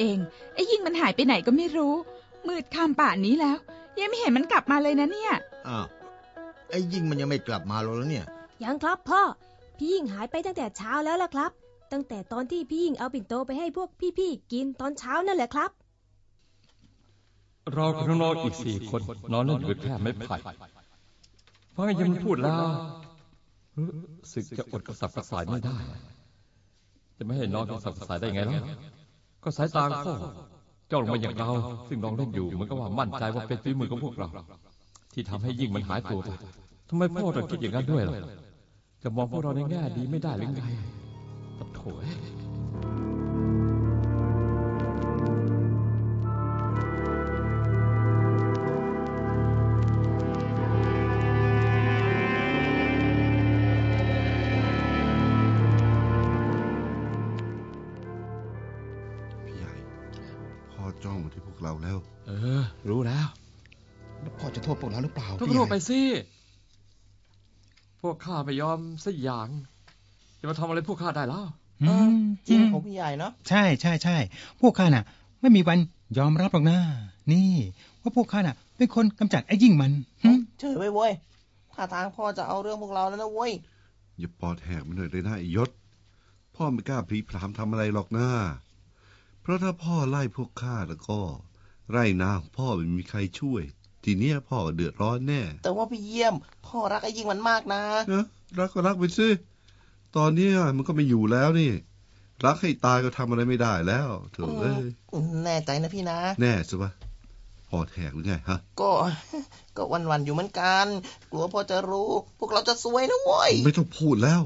เองไอ้ยิ่งมันหายไปไหนก็ไม่รู้ มืดค่ำป่านนี้แล้ว ยังไม่เห็นมันกลับมาเลยนะเนี่ยอ้าวไอ้ยิ่งมันยังไม่กลับมาแล้วเนี่ย ยังครับพ่อ พี่ยิ่งหายไปตั้งแต่เช้าแล้วล่ะครับ ตั้งแต่ตอนที่พี่ยิ่งเอาปิ่นโตไปให้พวกพี่ๆกินตอนเช้านั่นแหละครับเรากับน้องๆอีกสี่คนนอนเล่นอยู่แค่ไม้ไผ่ฟังไอ้ยังพูดแล้วรู้สึกจะอดกระสับกระส่ายไม่ได้ จะไม่ให้นอนกระสับกระส่ายได้ไงล่ะ ก็สายตาพ่อจ้องลงมาอย่างเรา ซึ่งลองเล่นอยู่เหมือนกับว่ามั่นใจว่าเป็นฝีมือของพวกเรา ที่ทำให้ยิ่งมันหายตัวไปทำไมพ่อถึงคิดอย่างนั้นด้วยล่ะจะมองพวกเราในแง่ดีไม่ได้หรือไงปะโถเอ้ย พ่อจะโทษพวกเราหรือเปล่าก็พี่โทใหษญ่ไปสิพวกข้าไม่ยอมสักอย่างจะมาทำอะไรพวกข้าได้แล้วอืมจริงของพี่ใหญ่เนาะใช่ใช่ใช่พวกข้าน่ะ ไม่มีวันยอมรับหรอกนะนี่ว่าพวกข้าน่ะ เป็นคนกำจัดไอ้ยิ่งมันหึเฉยไว้เว้ยท่าทางพ่อจะเอาเรื่องพวกเราแล้วนะเว้ยอย่าปอดแหกมันหน่อยเลยนะไอ้ยศ พ่อไม่กล้าพลีพรามทำอะไรหรอกนะเพราะถ้าพ่อไล่พวกข้าแล้วก็ ไร่นาของพ่อไม่มีใครช่วย ทีเนี้ยพ่อก็เดือดร้อนแน่ แต่ว่าพี่เยี่ยม พ่อรักไอ้ยิ่งมันมากนะนะรักก็รักไปสิตอนเนี้ยมันก็ไม่อยู่แล้วนี่ รักให้ตายก็ทำอะไรไม่ได้แล้วเถอะเอ้ยแน่ใจนะพี่นะ แน่สิวะปอดแหกหรือไงฮะ ก็ ก็วันๆอยู่เหมือนกัน กลัวพ่อจะรู้ พวกเราจะซวยนะเว้ยไม่ต้องพูดแล้ว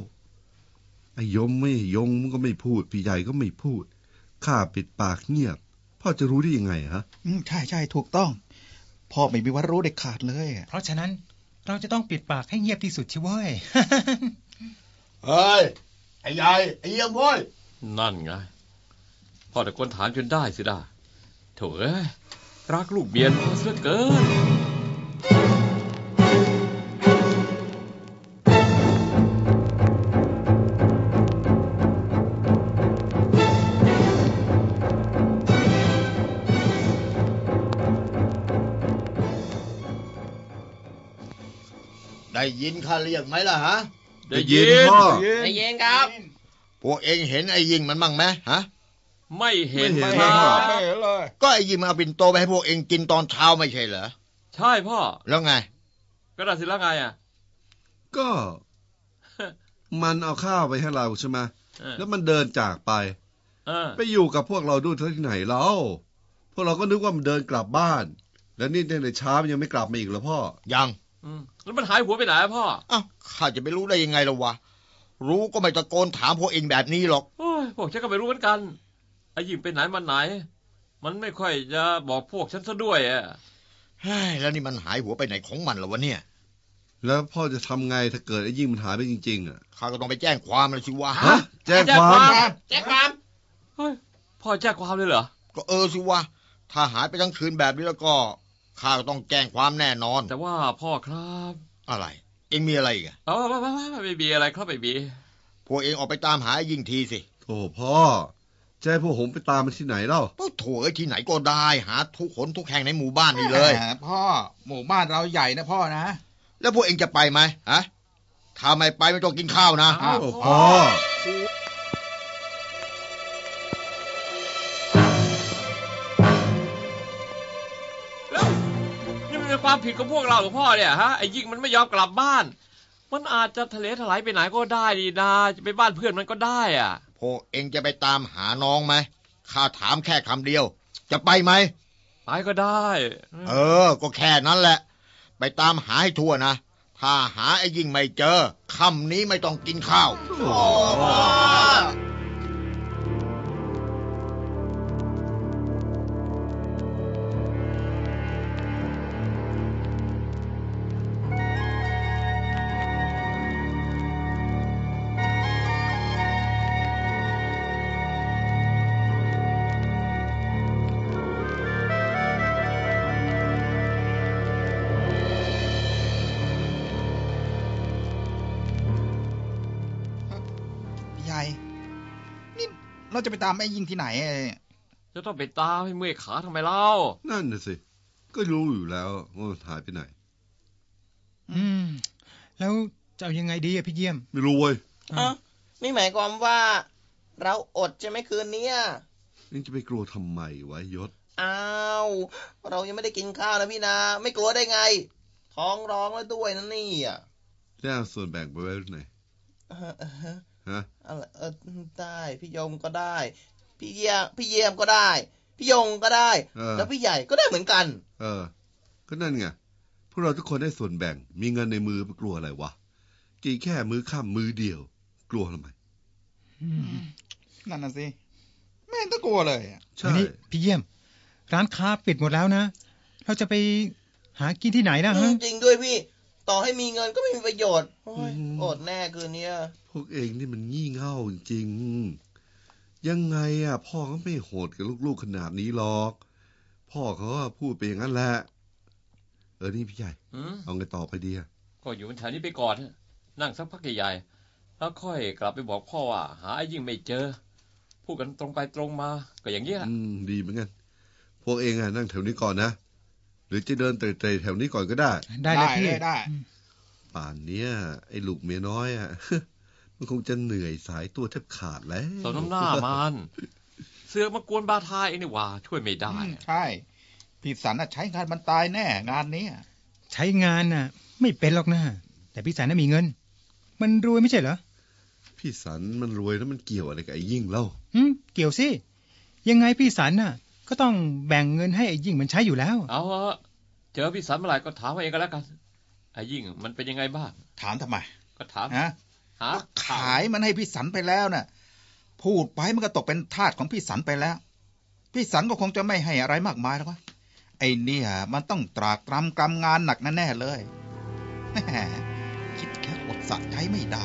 ไอ้ยมไม่ยงมันก็ไม่พูด พี่ใหญ่ก็ไม่พูดข้าปิดปากเงียบ พ่อจะรู้ได้ยังไงฮะ อืมใช่ใช่ถูกต้อง พ่อไม่มีวันรู้เด็ดขาดเลย เพราะฉะนั้นเราจะต้องปิดปากให้เงียบที่สุดชิเว้ย เฮ้ย ไอ้ใหญ่ไอ้เยี่ยมเว้ย นั่นไง พ่อตะโกนถามจนได้สิได้โถเอ้ยรักลูกเบียนพ่อเสียเกิน ได้ยินข้าเรียกไหมล่ะฮะ ได้ยินพ่อใจเย็นครับ พวกเองเห็นไอ้ยิงมันบ้างไหมฮะ ไม่เห็นไม่คเห็นรับ ไม่ก็ไอ้ยิงมันเอาปิ่นโตไปให้พวกเองกินตอนเช้าไม่ใช่เหรอ ใช่พ่อ แล้วไง ก็ได้สิแล้วไงอะ ก็ มันเอาข้าวไปให้เราใช่ไหมเออแล้วมันเดินจากไปเออไปอยู่กับพวกเราด้วยที่ไหนเรา พวกเราก็นึกว่ามันเดินกลับบ้าน แล้วนี่ในเช้ามันยังไม่กลับมาอีกเหรอพ่อ ยังอืม แล้วมันหายหัวไปไหนอะพ่ออ้าวข้าจะไปรู้ได้ยังไงล่ะวะ รู้ก็ไม่ตะโกนถามพวกเองแบบนี้หรอกโอ้ยพวกฉันก็ไม่รู้เหมือนกันไอ้ยิงไปไหนมาไหน มันไม่ค่อยจะบอกพวกฉันซะด้วยอะเฮ้ยแล้วนี่มันหายหัวไปไหนของมันล่ะวะเนี่ย แล้วพ่อจะทำไงถ้าเกิดไอ้ยิ่งมันหายไปจริงๆอะข้าก็ต้องไปแจ้งความเลยสิวะฮะแจ้งความแจ้งความเฮ้ยพ่อแจ้งความเลยเหรอก็เออสิวะถ้าหายไปทั้งคืนแบบนี้แล้วก็ ข้าก็ต้องแจ้งความแน่นอน แต่ว่าพ่อครับ อะไร เองมีอะไรอีกอะเอาไม่ไม่ไม่ไม่มีอะไรครับไม่มีพวกเองออกไปตามหาไอ้ยิงทีสิโอ้พ่อจะให้พวกผมไปตามมันที่ไหนเล่าโอ้โถเอ้ยที่ไหนก็ได้ หาทุกคนทุกแห่งในหมู่บ้านนี่เลย แหมพ่อ หมู่บ้านเราใหญ่นะพ่อนะ แล้วพวกเองจะไปไหมฮะถ้าไม่ไปไม่ต้องกินข้าวนะ อ้าว โอ้พ่อแล้ ความผิดของพวกเราหรือพ่อเนี่ยฮะไอ้ยิ่งมันไม่ยอมกลับบ้าน มันอาจจะทะเลถลายไปไหนก็ได้ดีนะจะไปบ้านเพื่อนมันก็ได้อะพวกเองจะไปตามหาน้องไหมข้าถามแค่คำเดียว จะไปไหมไปก็ได้ เออ ก็แค่นั้นแหละ ไปตามหาให้ทั่วนะ ถ้าหาไอ้ยิ่งไม่เจอค่ำนี้ไม่ต้องกินข้าว เราจะไปตามไอ้ยิงที่ไหนเอ่ยจะต้องไปตามให้เมื่อยขาทำไมเล่า นั่นน่ะสิ ก็รู้อยู่แล้วว่ามันหายไปไหน อืม แล้วจะเอายังไงดีอะพี่เยี่ยม ไม่รู้เว้ยเอ้านี่หมายความว่า เราอดใช่ไหมคืนเนี้ยนี่จะไปกลัวทำไมวะยศ อ้าว เรายังไม่ได้กินข้าวนะพี่นา ไม่กลัวได้ไง ท้องร้องแล้วด้วยนะนี่อะจะเอาส่วนแบ่งไปไว้ไหน เออเออ ฮะอะไรเออได้พี่ยมก็ได้ พี่เยี่ยมพี่เยี่ยมก็ได้ พี่ยงก็ได้เออแล้วพี่ใหญ่ก็ได้เหมือนกัน เออ ก็นั่นไงพวกเราทุกคนได้ส่วนแบ่ง มีเงินในมือไปกลัวอะไรวะกินแค่มือข้ามมือเดียว กลัวทำไมนั่นน่ะสิไม่เห็นต้องกลัวเลยอะใช่อันนี้พี่เยี่ยม ร้านค้าปิดหมดแล้วนะ เราจะไปหากินที่ไหนนะฮะจริงด้วยพี่ ต่อให้มีเงินก็ไม่มีประโยชน์โอ้ยอดแน่คืนเนี้ยพวกเองนี่มันงี่เง่าจริงๆยังไงอะ พ่อเขาไม่โหดกับลูกๆขนาดนี้หรอก พ่อเขาก็พูดไปอย่างนั้นแหละ เออนี่พี่ใหญ่อืมเอาไงต่อไปดีอะก็อยู่แถวนี้ไปก่อนนั่งสักพักใหญ่ๆแล้วค่อยกลับไปบอกพ่อว่าหาไอ้ยิ่งไม่เจอ พูดกันตรงไปตรงมา ก็อย่างนี้แหละอืมดีเหมือนกัน พวกเองอะนั่งแถวนี้ก่อนนะ หรือจะเดินเตะๆแถวนี้ก่อนก็ได้ ได้เลยพี่ได้ได้ป่านเนี้ยไอ้ลูกเมียน้อยอะมันคงจะเหนื่อยสายตัวแทบขาดแล้วสมน้ำหน้ามันเสือกมากวนบาทายเองนี่หว่า ช่วยไม่ได้อืมใช่พี่สันน่ะใช้งานมันตายแน่ งานเนี้ยใช้งานน่ะ ไม่เป็นหรอกนะแต่พี่สายน่ะมีเงิน มันรวยไม่ใช่เหรอพี่สันมันรวยแล้วมันเกี่ยวอะไรกับไอ้ยิ่งเล่าหืมเกี่ยวสิยังไงพี่สันน่ะ ก็ต้องแบ่งเงินให้ไอ้ยิ่งมันใช้อยู่แล้ว เอาเถอะเจอพี่สันเมื่อไหร่ก็ถามมาเองก็แล้วกันไอ้ยิ่งมันเป็นยังไงบ้าง ถามทำไม ก็ถามฮะหาขายมันให้พี่สันไปแล้วน่ะ พูดไปมันก็ตกเป็นทาสของพี่สันไปแล้ว พี่สันก็คงจะไม่ให้อะไรมากมายแล้ววะไอ้เนี่ยมันต้องตรากตรำกรำงานหนักแน่ๆเลยแหมคิดแค่อดสะใจไม่ได้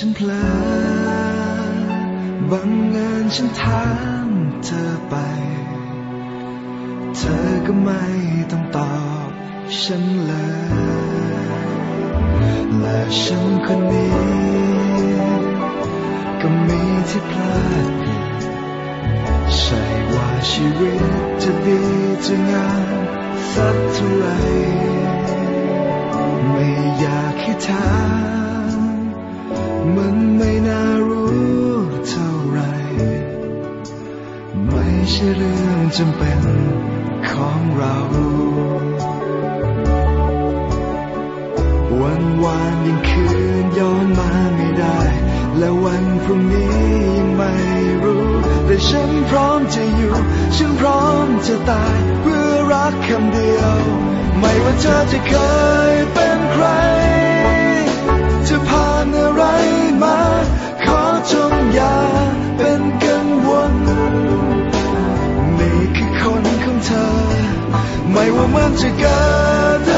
ฉันเพลอบังเอิญฉันถามเธอไป เธอก็ไม่ต้องตอบฉันเลย และฉันคนนี้ ก็มีที่พลาดใช่ว่าชีวิตจะดีจะงามสักเท่าไหรไม่อยค่ถาม มันไม่น่ารู้เท่าไร ไม่ใช่เรื่องจำเป็นของเรา วันวานยังคืนย้อนมาไม่ได้ และวันพรุ่งนี้ยังไม่รู้ แต่ฉันพร้อมจะอยู่ ฉันพร้อมจะตายเพื่อรักคำเดียว ไม่ว่าเธอจะเคยเป็นใคร จงอย่าเป็นกังวลนี่คือคนของเธอ ไม่ว่ามันจะเกิด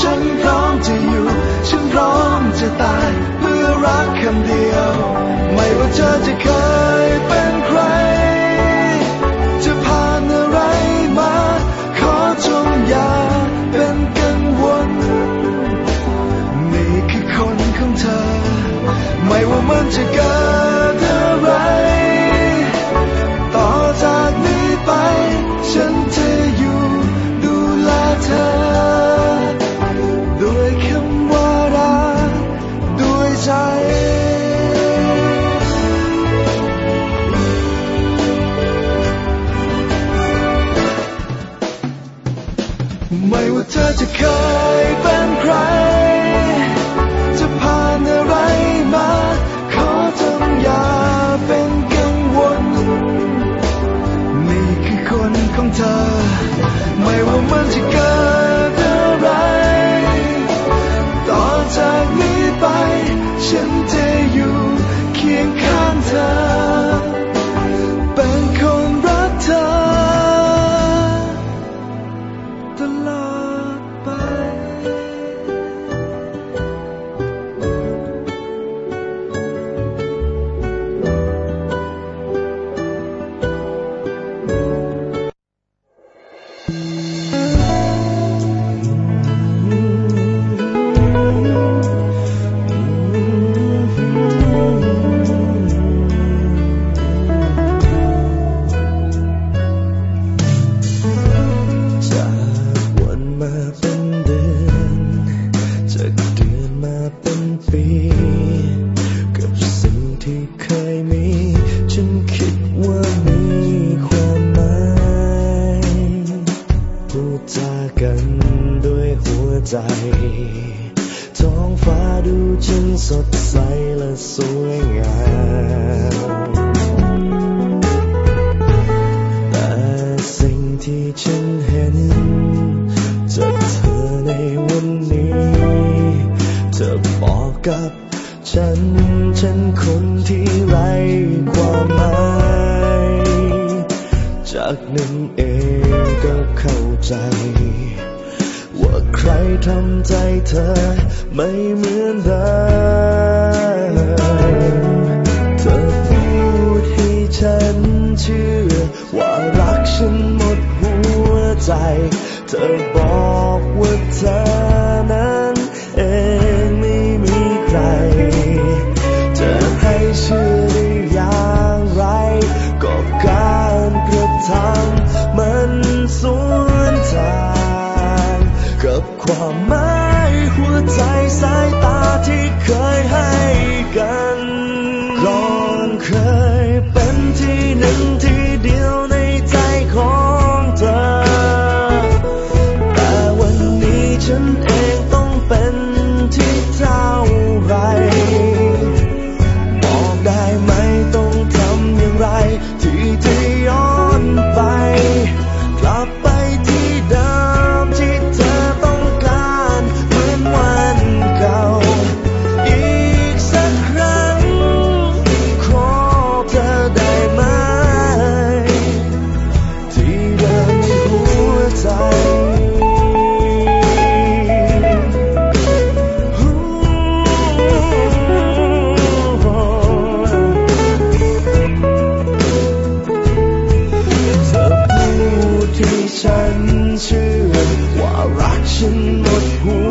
ฉัน ช่างสดใสและสวยงามแต่สิ่งที่ฉันเห็นจากเธอในวันนี้ เธอบอกกับฉัน ฉันคนที่ไร้ความหมาย จากนั้นเองก็เข้าใจ ว่าใครทำใจเธอไม่เหมือนเดิมเธอพูดให้ฉันเชื่อ ว่ารักฉันหมดหัวใจ เธอบอกว่าเธอนั้นเองไม่มีใคร จะให้เชื่อได้อย่างไร ก็การกระทำ กับความหมายหัวใจสายตาที่เคยให้กัน 什么糊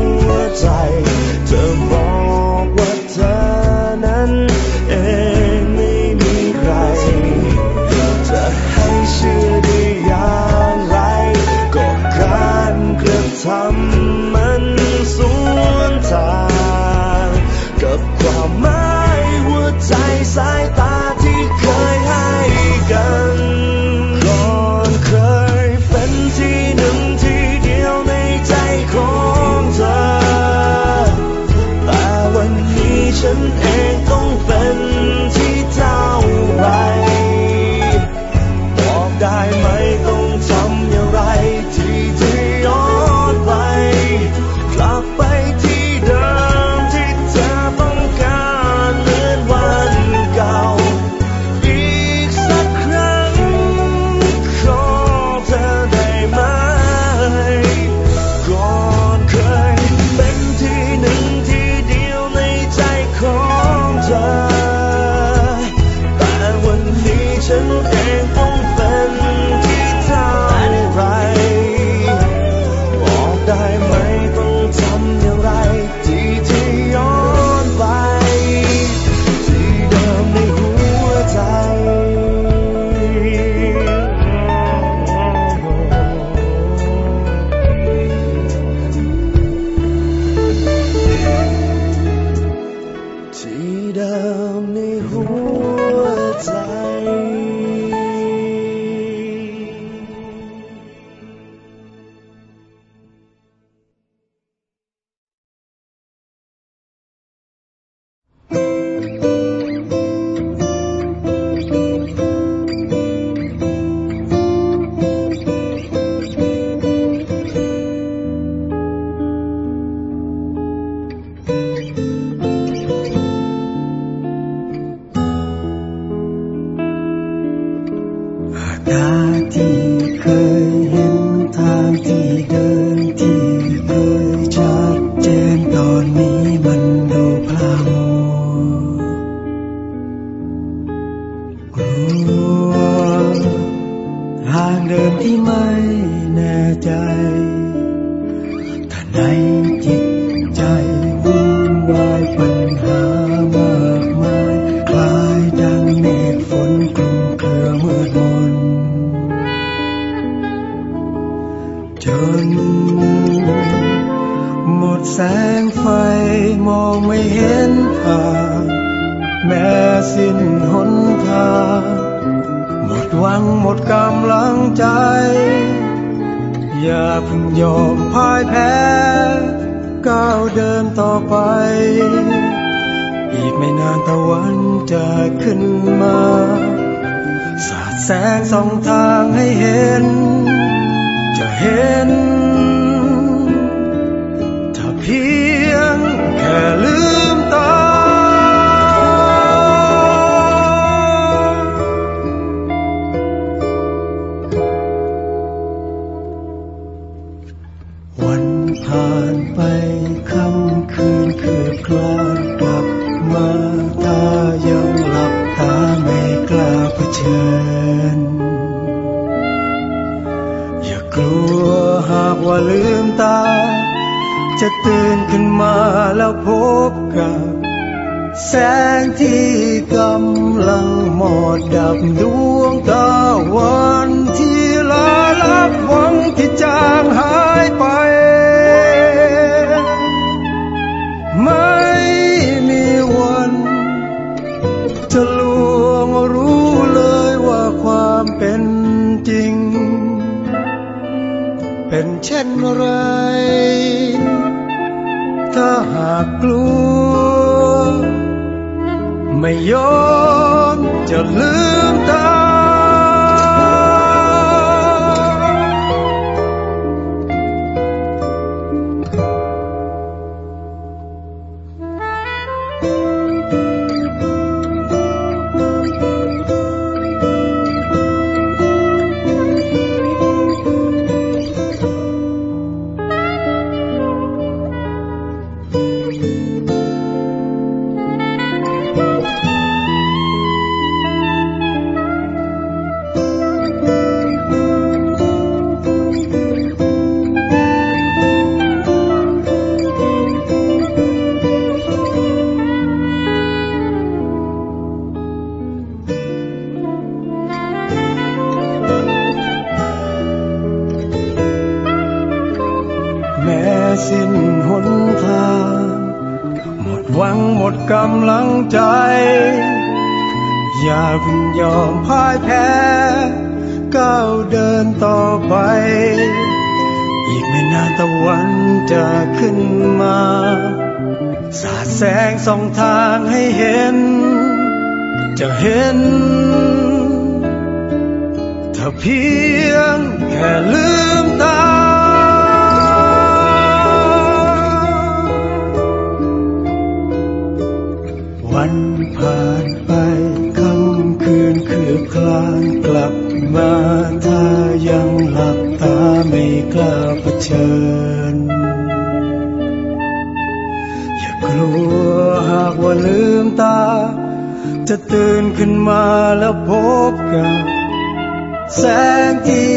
ำลังใจ อย่าเพิ่งยอมพ่ายแพ้ ก้าวเดินต่อไป อีกไม่นานตะวันจะขึ้นมา สาดแสงสองทางให้เห็น จะเห็น ถ้าเพียงแค่ลืมตา ขึ้นมาแล้วพบกับ แสงที่กำลังหมดดับดวงตาวันที่ลาลับหวังที่จางหายไป ไม่มีวัน จะลวงรู้เลยว่าความเป็นจริง เป็นเช่นไรากกลัว ไม่ยอมจะลืมตา ค่ำคืนคืบคลานกลับมาถ้ายังหลับตาไม่กล้าเผชิญ อย่ากลัวหากว่าลืมตา จะตื่นขึ้นมาแล้วพบกับแสงที่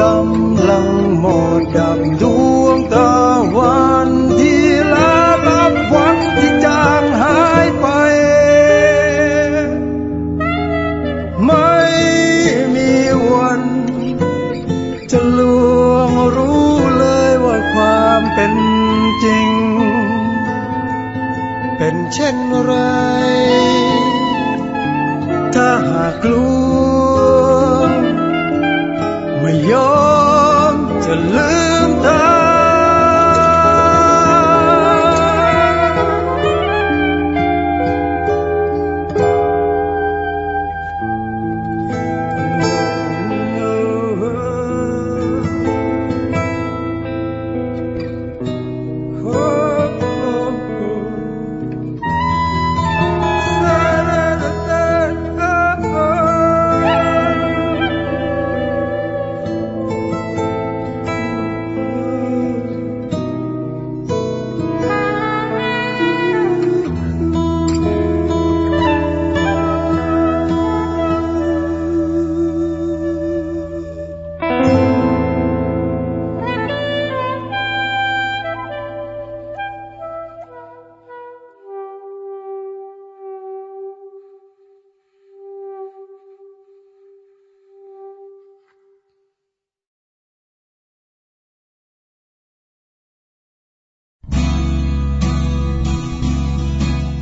กำลังหมดดับดวงตะวัน เช่นไร ถ้าหากกลัวไม่ยอม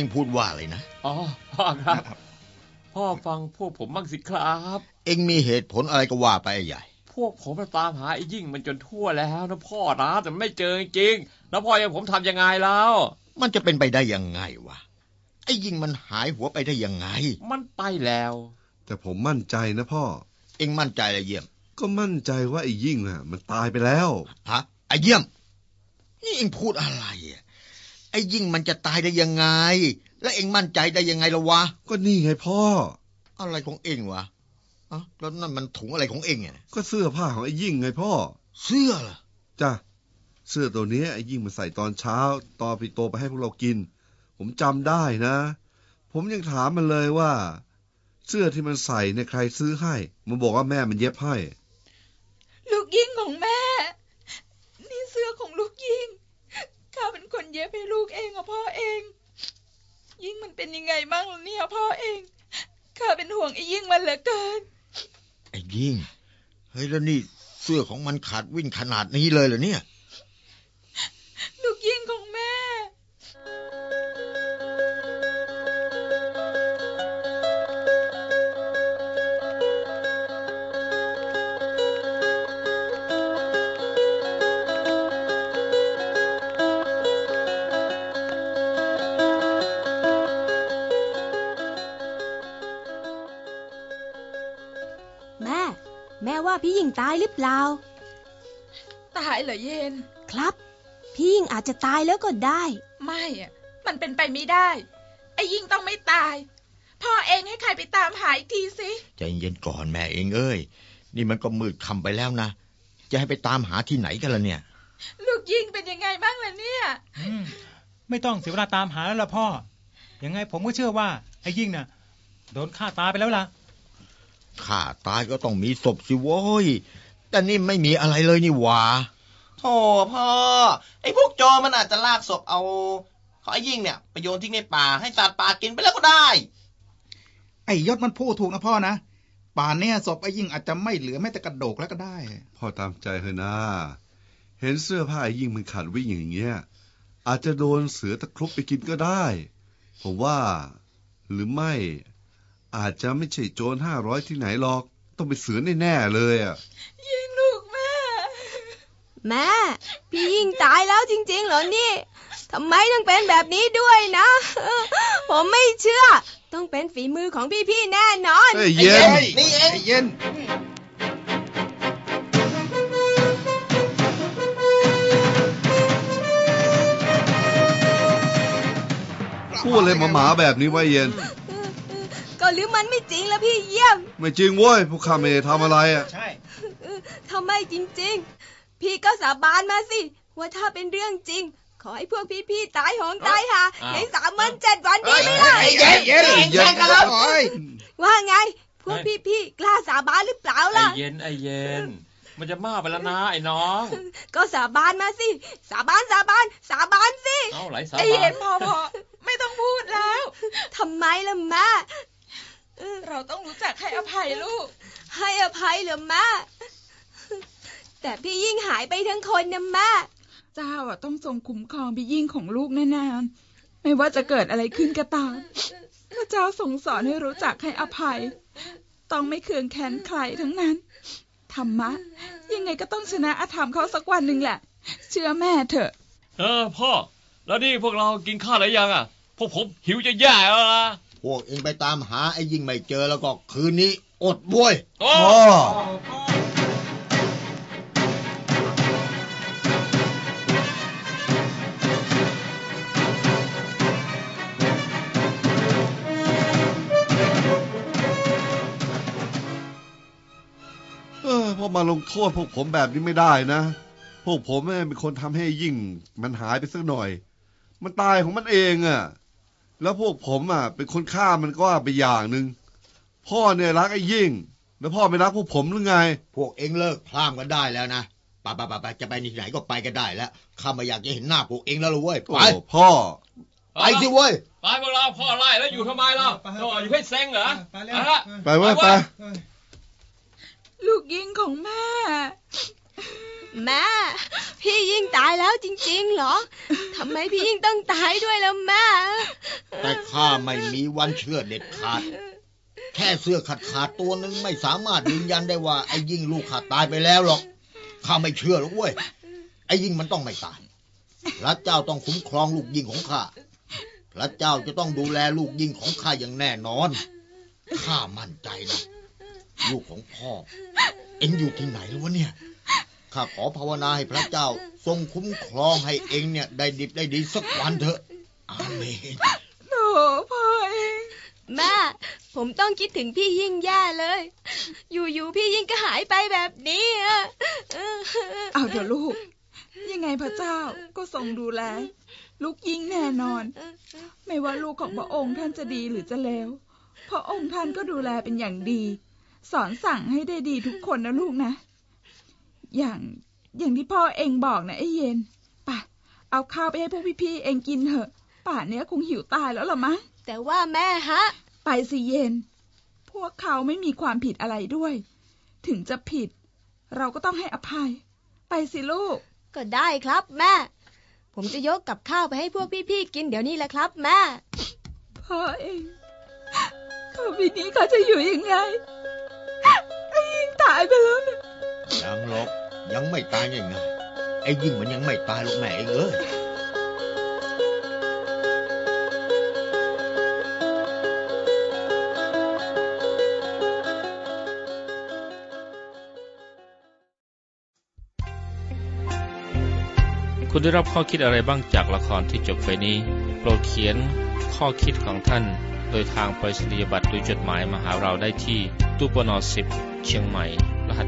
องพูดว่าอะไรนะ อ๋อ พ่อครับ พ่อฟังพวกผมบ้างสิครับ เองมีเหตุผลอะไรก็ว่าไปไอ้ใหญ่ พวกผมมาตามหาไอ้ยิ่งมันจนทั่วแล้วนะพ่อนะแต่ไม่เจอจริงๆแล้วพ่อยังผมทำยังไงแล้ว มันจะเป็นไปได้ยังไงวะ ไอ้ยิงมันหายหัวไปได้ยังไง มันไปแล้ว แต่ผมมั่นใจนะพ่อ เองมั่นใจอะไรเยี่ยม ก็มั่นใจว่าไอ้ยิ่งน่ะ มันตายไปแล้ว ฮะ ไอ้เยี่ยม นี่เองพูดอะไรอะ ไอ้ยิ่งมันจะตายได้ยังไง และเองมั่นใจได้ยังไงละวะ ก็นี่ไงพ่อ อะไรของเองวะอะแล้วนั่นมันถุงอะไรของเองเนี่ยก็เสื้อผ้าของไอ้ยิ่งไงพ่อ เสื้อเหรอจ้ะเสื้อตัวเนี้ยไอ้ยิ่งมันใส่ตอนเช้า ตอนพี่โตไปให้พวกเรากิน ผมจำได้นะ ผมยังถามมันเลยว่า เสื้อที่มันใส่เนี่ยใครซื้อให้ มันบอกว่าแม่มันเย็บให้ ลูกยิ่งของแม่ นี่เสื้อของลูกยิ่ง ข้าเป็นคนเย็บให้ลูกเองอะพ่อเอง ยิ่งมันเป็นยังไงบ้างล่ะเนี่ยพ่อเอง ข้าเป็นห่วงไอ้ยิ่งมันเหลือเกิน ไอ้ยิ่ง เฮ้ยแล้วนี่เสื้อของมันขาดวิ่นขนาดนี้เลยเหรอเนี่ย ลูกยิ่งของแม่แม่ พี่ยิ่งตายหรือเปล่า ตายเหรอเย็น ครับ พี่ยิ่งอาจจะตายแล้วก็ได้ ไม่อะมันเป็นไปไม่ได้ ไอ้ยิ่งต้องไม่ตาย พ่อเองให้ใครไปตามหาอีกทีสิ ใจเย็นก่อนแม่เองเอ้ย นี่มันก็มืดค่ำไปแล้วนะ จะให้ไปตามหาที่ไหนกันล่ะเนี่ย ลูกยิ่งเป็นยังไงบ้างล่ะเนี่ย อืมไม่ต้องเสียเวลาตามหาแล้วล่ะพ่อ ยังไงผมก็เชื่อว่าไอ้ยิ่งน่ะ โดนฆ่าตายไปแล้วล่ะ ข้าตายก็ต้องมีศพสิโว้ย แต่นี่ไม่มีอะไรเลยนี่หว่าโธ่พ่อ ไอ้พวกโจรมันอาจจะลากศพเอาเขาไอ้ยิ่งเนี่ยไปโยนทิ้งในป่าให้สัตว์ป่ากินไปแล้วก็ได้ ไอ้ยศมันพูดถูกนะพ่อนะ ป่านเนี้ยศพไอ้ยิ่งอาจจะไม่เหลือแม้แต่กระดูกแล้วก็ได้ พ่อตามใจเถอะนะ เห็นเสื้อผ้าไอ้ยิ่งมันขาดวิ่งอย่างเงี้ย อาจจะโดนเสือตะครุบไปกินก็ได้ ผมว่า หรือไม่ อาจจะไม่ใช่โจรห้าร้อยที่ไหนหรอก ต้องเป็นเสือแน่ๆเลยอะ ยิ่งลูกแม่ แม่ พี่ยิ่งตายแล้วจริง ๆ เหรอนี่ทำไมต้องเป็นแบบนี้ด้วยนะ ผมไม่เชื่อ ต้องเป็นฝีมือของพี่ๆแน่นอนเฮ้ยเย็นนี่เองไอ้เย็นพูดอะไรหมาๆแบบนี้ไว้เย็นก็ หรือมันไม่จริงแล้วพี่เยี่ยม ไม่จริงเว้ยพวกข้าไม่ได้ทำอะไรอะ ใช่ ทำไมจริง ๆ พี่ก็สาบานมาสิ ว่าถ้าเป็นเรื่องจริง ขอให้พวกพี่ๆตายโหงตายหาอ้าว ในสามวันเจ็ดวันดีไหมล่ะไอ้เย็นเย็นเองแข่งกันแล้วโอ้ยว่าไง พวกพี่ๆกล้าสาบานหรือเปล่าไอล่ะ เย็นไอเย็น มันจะมากไปแล้วนะไอ้น้อง ก็สาบานมาสิ สาบานสาบานสาบานสิ เอาไหลสาไอ้บาเห็นนพอพอไม่ต้องพูดแล้ว ทำไมล่ะแม่ เราต้องรู้จักให้อภัยลูก ให้อภัยเหรอแม่แต่พี่ยิ่งหายไปทั้งคนนะแม่เจ้าอะต้องทรงคุ้มครองพี่ยิ่งของลูกแน่ๆไม่ว่าจะเกิดอะไรขึ้นก็ตามพระเจ้าทรงสอนให้รู้จักให้อภัย ต้องไม่เคืองแค้นใครทั้งนั้นธรรมะ ยังไงก็ต้องชนะอธรรมเขาสักวันหนึ่งแหละ เชื่อแม่เถอะ เออพ่อ แล้วนี่พวกเรากินข้าวหรือยังอะ พวกผมหิวจะแย่แล้วนะ พวกเองไปตามหาไอ้ยิ่งไม่เจอแล้วก็คืนนี้อดบ้วยโอ้พ่อเออพ่อมาลงโทษพวกผมแบบนี้ไม่ได้นะ พวกผมเนี่ยเป็นคนทำให้ยิ่ง มันหายไปสักหน่อย มันตายของมันเองอะ่ะ แล้วพวกผมอะเป็นคนฆ่ามันก็ว่าไปอย่างหนึ่งพ่อเนี่ยรักไอ้ยิ่ง แล้วพ่อไม่รักพวกผมหรือไง พวกเองเลิกพร่ามกันได้แล้วนะไปไปไปไปจะไปที่ไหนก็ไปกันได้แล้วข้าไม่อยากจะเห็นหน้าพวกเองแล้วเลยเว้ยโอ้ไปพ่อ ไปสิเว้ยไปพวกเราพ่อไล่แล้วอยู่ทำไมเราโอ้อยู่ให้เซ็งเหรอไปแล้วอะฮะไปเว้ยไปลูกยิ่งของแม่ แม่ พี่ยิ่งตายแล้วจริงๆเหรอทำไมพี่ยิ่งต้องตายด้วยล่ะแม่ แต่ข้าไม่มีวันเชื่อเด็ดขาด แค่เสื้อขาดขาดตัวหนึงไม่สามารถยืนยันได้ว่าไอ้ยิ่งลูกขาดตายไปแล้วหรอกข้าไม่เชื่อหรอกเว้ยไอ้ยิ่งมันต้องไม่ตายพระเจ้าต้องคุ้มครองลูกยิ่งของข้าพระเจ้าจะต้องดูแลลูกยิ่งของข้าอย่างแน่นอนข้ามั่นใจนะลูกของพ่อ เอ็งอยู่ที่ไหนแล้ววะเนี่ย ข้าขอภาวนาให้พระเจ้า ทรงคุ้มครองให้เอ็งเนี่ย ได้ดิบได้ดีสักวันเถอะ อาเมนโถพ่อเองแม่ผมต้องคิดถึงพี่ยิ่งแย่เลย อยู่ๆพี่ยิ่งก็หายไปแบบนี้อะเอาเถอะลูก ยังไงพระเจ้าก็ทรงดูแล ลูกยิ่งแน่นอน ไม่ว่าลูกของพระองค์ท่านจะดีหรือจะเลวพระองค์ท่านก็ดูแลเป็นอย่างดี สอนสั่งให้ได้ดีทุกคนนะลูกนะ อย่างอย่างที่พ่อเองบอกนะไอ้เย็นไปเอาข้าวไปให้พวกพี่ๆเองกินเถอะ ป่านเนี้ยคงหิวตายแล้วล่ะมั้งแต่ว่าแม่ฮะ ไปสิเย็น พวกเขาไม่มีความผิดอะไรด้วย ถึงจะผิด เราก็ต้องให้อภัย ไปสิลูก ก็ได้ครับแม่ ผมจะยกกับข้าวไปให้พวกพี่ๆกินเดี๋ยวนี้แหละครับแม่ พ่อเองเขาปีนี้เขาจะอยู่ยังไงไอ้ยิงตายไปแล้วเนี่ย ยังหรอกยังไม่ตายง่ายๆไอ้ยิ่งมันยังไม่ตายหรอกแม่เองเอ้ยคุณได้รับข้อคิดอะไรบ้างจากละครที่จบไปนี้ โปรดเขียนข้อคิดของท่าน โดยทางไปรษณียบัตรหรือจดหมายมาหาเราได้ที่ตู้ปนสิบเชียงใหม่